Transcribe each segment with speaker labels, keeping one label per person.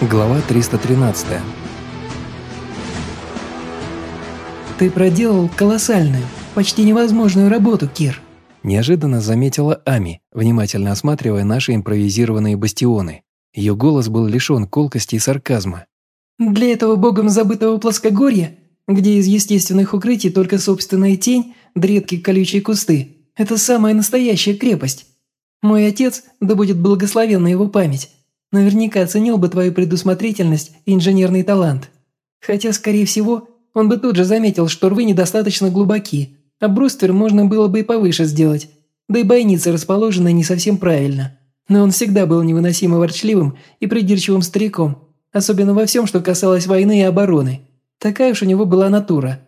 Speaker 1: Глава 313.
Speaker 2: «Ты проделал колоссальную, почти невозможную работу, Кир»,
Speaker 1: неожиданно заметила Ами, внимательно осматривая наши импровизированные бастионы. Ее голос был лишен колкости и сарказма.
Speaker 2: «Для этого богом забытого плоскогорья, где из естественных укрытий только собственная тень да редкие колючие кусты, это самая настоящая крепость. Мой отец, да будет благословенна его память, Наверняка оценил бы твою предусмотрительность и инженерный талант. Хотя, скорее всего, он бы тут же заметил, что рвы недостаточно глубоки, а бруствер можно было бы и повыше сделать. Да и бойницы расположены не совсем правильно. Но он всегда был невыносимо ворчливым и придирчивым стариком, особенно во всем, что касалось войны и обороны. Такая уж у него была натура.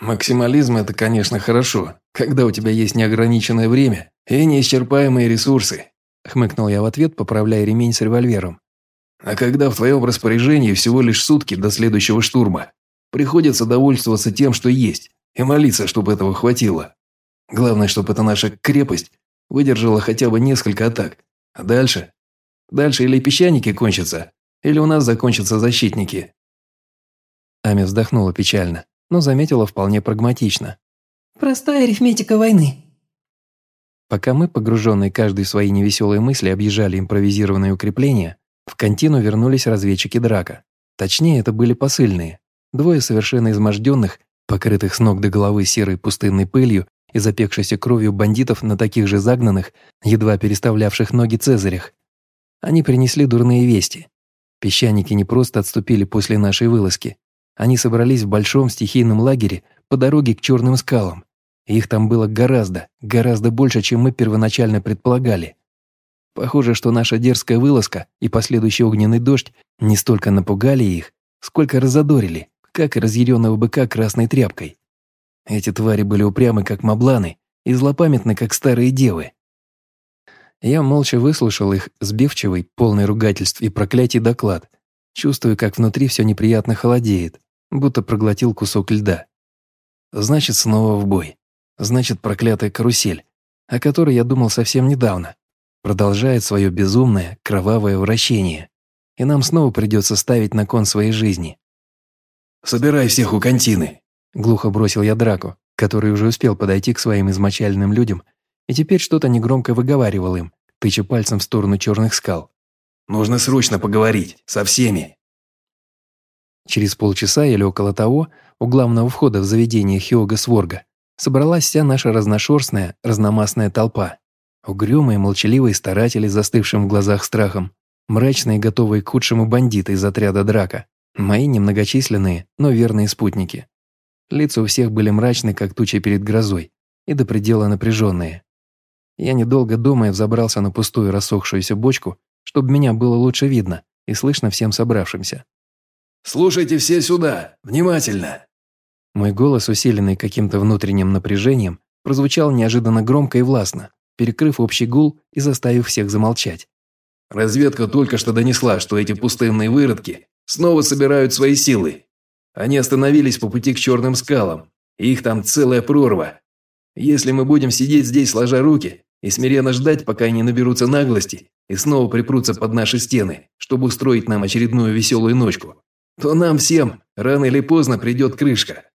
Speaker 3: Максимализм – это, конечно, хорошо, когда у тебя есть неограниченное время и неисчерпаемые ресурсы, Хмыкнул я в ответ, поправляя ремень с револьвером. «А когда в твоем распоряжении всего лишь сутки до следующего штурма, приходится довольствоваться тем, что есть, и молиться, чтобы этого хватило. Главное, чтобы эта наша крепость выдержала хотя бы несколько атак. А дальше? Дальше или песчаники кончатся, или у нас закончатся защитники».
Speaker 1: Ами вздохнула печально, но заметила вполне прагматично.
Speaker 2: «Простая арифметика войны.
Speaker 1: Пока мы, погруженные каждый в свои невеселые мысли, объезжали импровизированные укрепления, в контину вернулись разведчики Драка. Точнее, это были посыльные. Двое совершенно изможденных, покрытых с ног до головы серой пустынной пылью и запекшейся кровью бандитов на таких же загнанных, едва переставлявших ноги Цезарях. Они принесли дурные вести. Песчаники не просто отступили после нашей вылазки. Они собрались в большом стихийном лагере по дороге к черным скалам, их там было гораздо, гораздо больше, чем мы первоначально предполагали. Похоже, что наша дерзкая вылазка и последующий огненный дождь не столько напугали их, сколько разодорили, как разъяренного быка красной тряпкой. Эти твари были упрямы, как мабланы, и злопамятны, как старые девы. Я молча выслушал их сбивчивый, полный ругательств и проклятий доклад, чувствуя, как внутри все неприятно холодеет, будто проглотил кусок льда. Значит, снова в бой. Значит, проклятая карусель, о которой я думал совсем недавно, продолжает свое безумное, кровавое вращение. И нам снова придется ставить на кон своей жизни.
Speaker 3: «Собирай всех у контины», —
Speaker 1: глухо бросил я Драку, который уже успел подойти к своим измочальным людям и теперь что-то негромко выговаривал им, тыча пальцем в сторону черных скал.
Speaker 3: «Нужно срочно поговорить, со всеми».
Speaker 1: Через полчаса или около того, у главного входа в заведение Хиога Сворга, собралась вся наша разношерстная, разномастная толпа. Угрюмые, молчаливые старатели застывшим в глазах страхом, мрачные, готовые к худшему бандиты из отряда драка, мои немногочисленные, но верные спутники. Лица у всех были мрачны, как тучи перед грозой, и до предела напряженные. Я, недолго думая, взобрался на пустую рассохшуюся бочку, чтобы меня было лучше видно и слышно всем собравшимся.
Speaker 3: «Слушайте все сюда, внимательно!»
Speaker 1: Мой голос, усиленный каким-то внутренним напряжением, прозвучал неожиданно громко и властно, перекрыв общий гул и заставив всех замолчать.
Speaker 3: «Разведка только что донесла, что эти пустынные выродки снова собирают свои силы. Они остановились по пути к черным скалам, и их там целая прорва. Если мы будем сидеть здесь, сложа руки, и смиренно ждать, пока они наберутся наглости и снова припрутся под наши стены, чтобы устроить нам очередную веселую ночку, то нам всем рано или поздно придет крышка.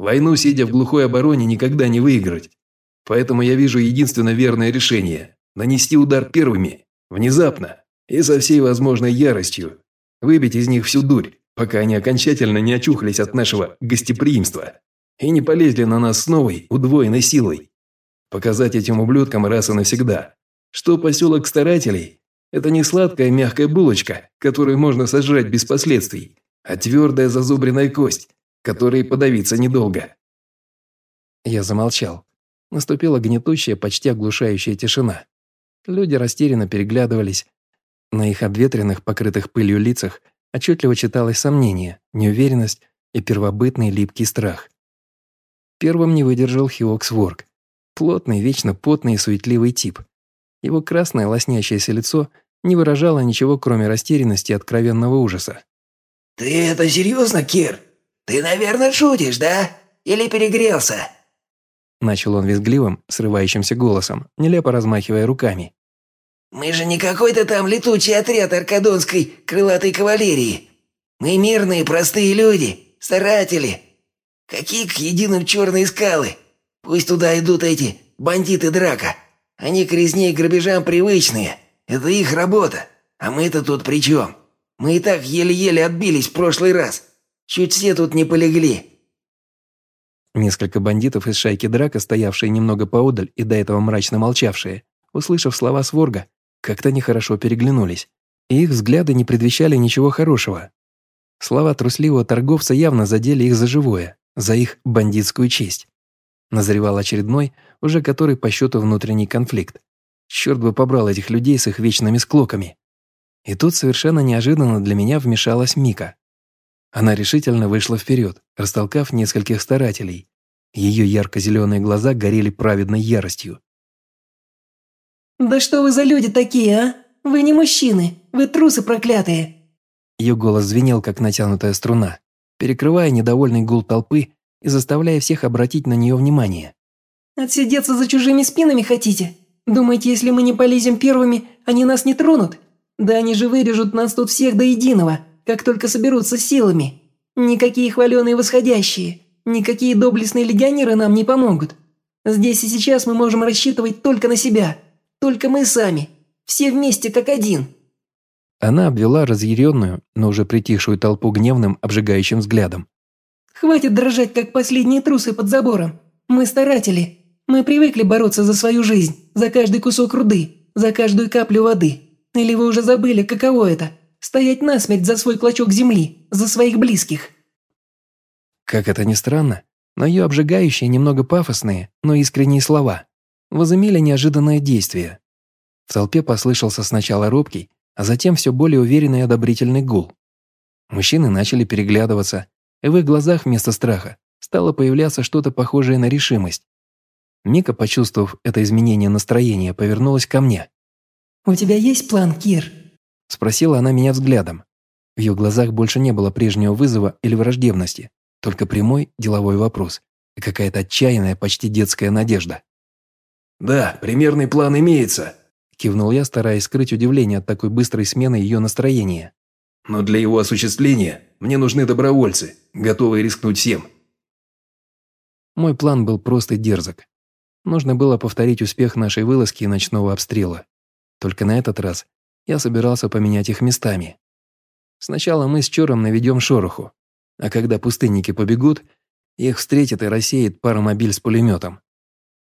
Speaker 3: Войну, сидя в глухой обороне, никогда не выиграть. Поэтому я вижу единственно верное решение – нанести удар первыми, внезапно и со всей возможной яростью. Выбить из них всю дурь, пока они окончательно не очухались от нашего гостеприимства и не полезли на нас с новой, удвоенной силой. Показать этим ублюдкам раз и навсегда, что поселок старателей – это не сладкая мягкая булочка, которую можно сожрать без последствий, а твердая зазубренная кость, которой подавиться недолго.
Speaker 1: Я замолчал. Наступила гнетущая, почти оглушающая тишина. Люди растерянно переглядывались. На их обветренных, покрытых пылью лицах отчетливо читалось сомнение, неуверенность и первобытный липкий страх. Первым не выдержал Хиоксворк. Плотный, вечно потный и суетливый тип. Его красное лоснящееся лицо не выражало ничего, кроме растерянности и откровенного ужаса.
Speaker 4: «Ты это серьезно, Кир?» «Ты, наверное, шутишь, да? Или перегрелся?»
Speaker 1: Начал он визгливым, срывающимся голосом, нелепо размахивая руками.
Speaker 4: Мы же не какой-то там летучий отряд аркадонской крылатой кавалерии. Мы мирные, простые люди, старатели. Какие к единым черные скалы. Пусть туда идут эти бандиты драка. Они к резне и грабежам привычные. Это их работа. А мы-то тут при чем? Мы и так еле-еле отбились в прошлый раз. Чуть все тут не полегли.
Speaker 1: Несколько бандитов из шайки драка, стоявшие немного поодаль и до этого мрачно молчавшие, услышав слова Сворга, как-то нехорошо переглянулись, и их взгляды не предвещали ничего хорошего. Слова трусливого торговца явно задели их за живое, за их бандитскую честь. Назревал очередной, уже который по счету внутренний конфликт. Черт бы побрал этих людей с их вечными склоками. И тут совершенно неожиданно для меня вмешалась Мика. Она решительно вышла вперед, растолкав нескольких старателей. Ее ярко-зеленые глаза горели праведной яростью.
Speaker 2: «Да что вы за люди такие, а? Вы не мужчины, вы трусы проклятые!»
Speaker 1: Ее голос звенел, как натянутая струна, перекрывая недовольный гул толпы и заставляя всех обратить на нее внимание.
Speaker 2: «Отсидеться за чужими спинами хотите? Думаете, если мы не полезем первыми, они нас не тронут? Да они же вырежут нас тут всех до единого!» Как только соберутся силами. Никакие хваленые восходящие, никакие доблестные легионеры нам не помогут. Здесь и сейчас мы можем рассчитывать только на себя. Только мы сами. Все вместе как один».
Speaker 1: Она обвела разъяренную, но уже притихшую толпу гневным, обжигающим взглядом.
Speaker 2: «Хватит дрожать, как последние трусы под забором. Мы старатели. Мы привыкли бороться за свою жизнь, за каждый кусок руды, за каждую каплю воды. Или вы уже забыли, каково это Стоять насмерть за свой клочок земли, за своих близких.
Speaker 1: Как это ни странно, но ее обжигающие, немного пафосные, но искренние слова возымели неожиданное действие. В толпе послышался сначала робкий, а затем все более уверенный и одобрительный гул. Мужчины начали переглядываться, и в их глазах вместо страха стало появляться что-то похожее на решимость. Мика, почувствовав это изменение настроения, повернулась ко мне.
Speaker 2: «У тебя есть план, Кир?»
Speaker 1: Спросила она меня взглядом. В ее глазах больше не было прежнего вызова или враждебности, только прямой деловой вопрос и какая-то отчаянная, почти детская надежда.
Speaker 3: «Да, примерный план имеется», –
Speaker 1: кивнул я, стараясь скрыть удивление от такой быстрой смены ее настроения.
Speaker 3: «Но для его осуществления мне нужны добровольцы, готовые рискнуть всем».
Speaker 1: Мой план был прост и дерзок. Нужно было повторить успех нашей вылазки и ночного обстрела. Только на этот раз я собирался поменять их местами. Сначала мы с Чором наведем шороху, а когда пустынники побегут, их встретит и рассеет паромобиль с пулеметом.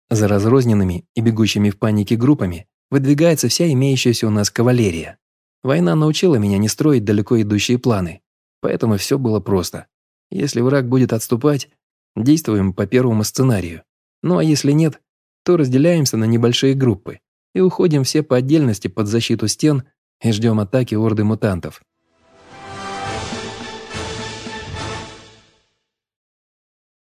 Speaker 1: За разрозненными и бегущими в панике группами выдвигается вся имеющаяся у нас кавалерия. Война научила меня не строить далеко идущие планы, поэтому все было просто. Если враг будет отступать, действуем по первому сценарию. Ну а если нет, то разделяемся на небольшие группы и уходим все по отдельности под защиту стен и ждем атаки орды мутантов.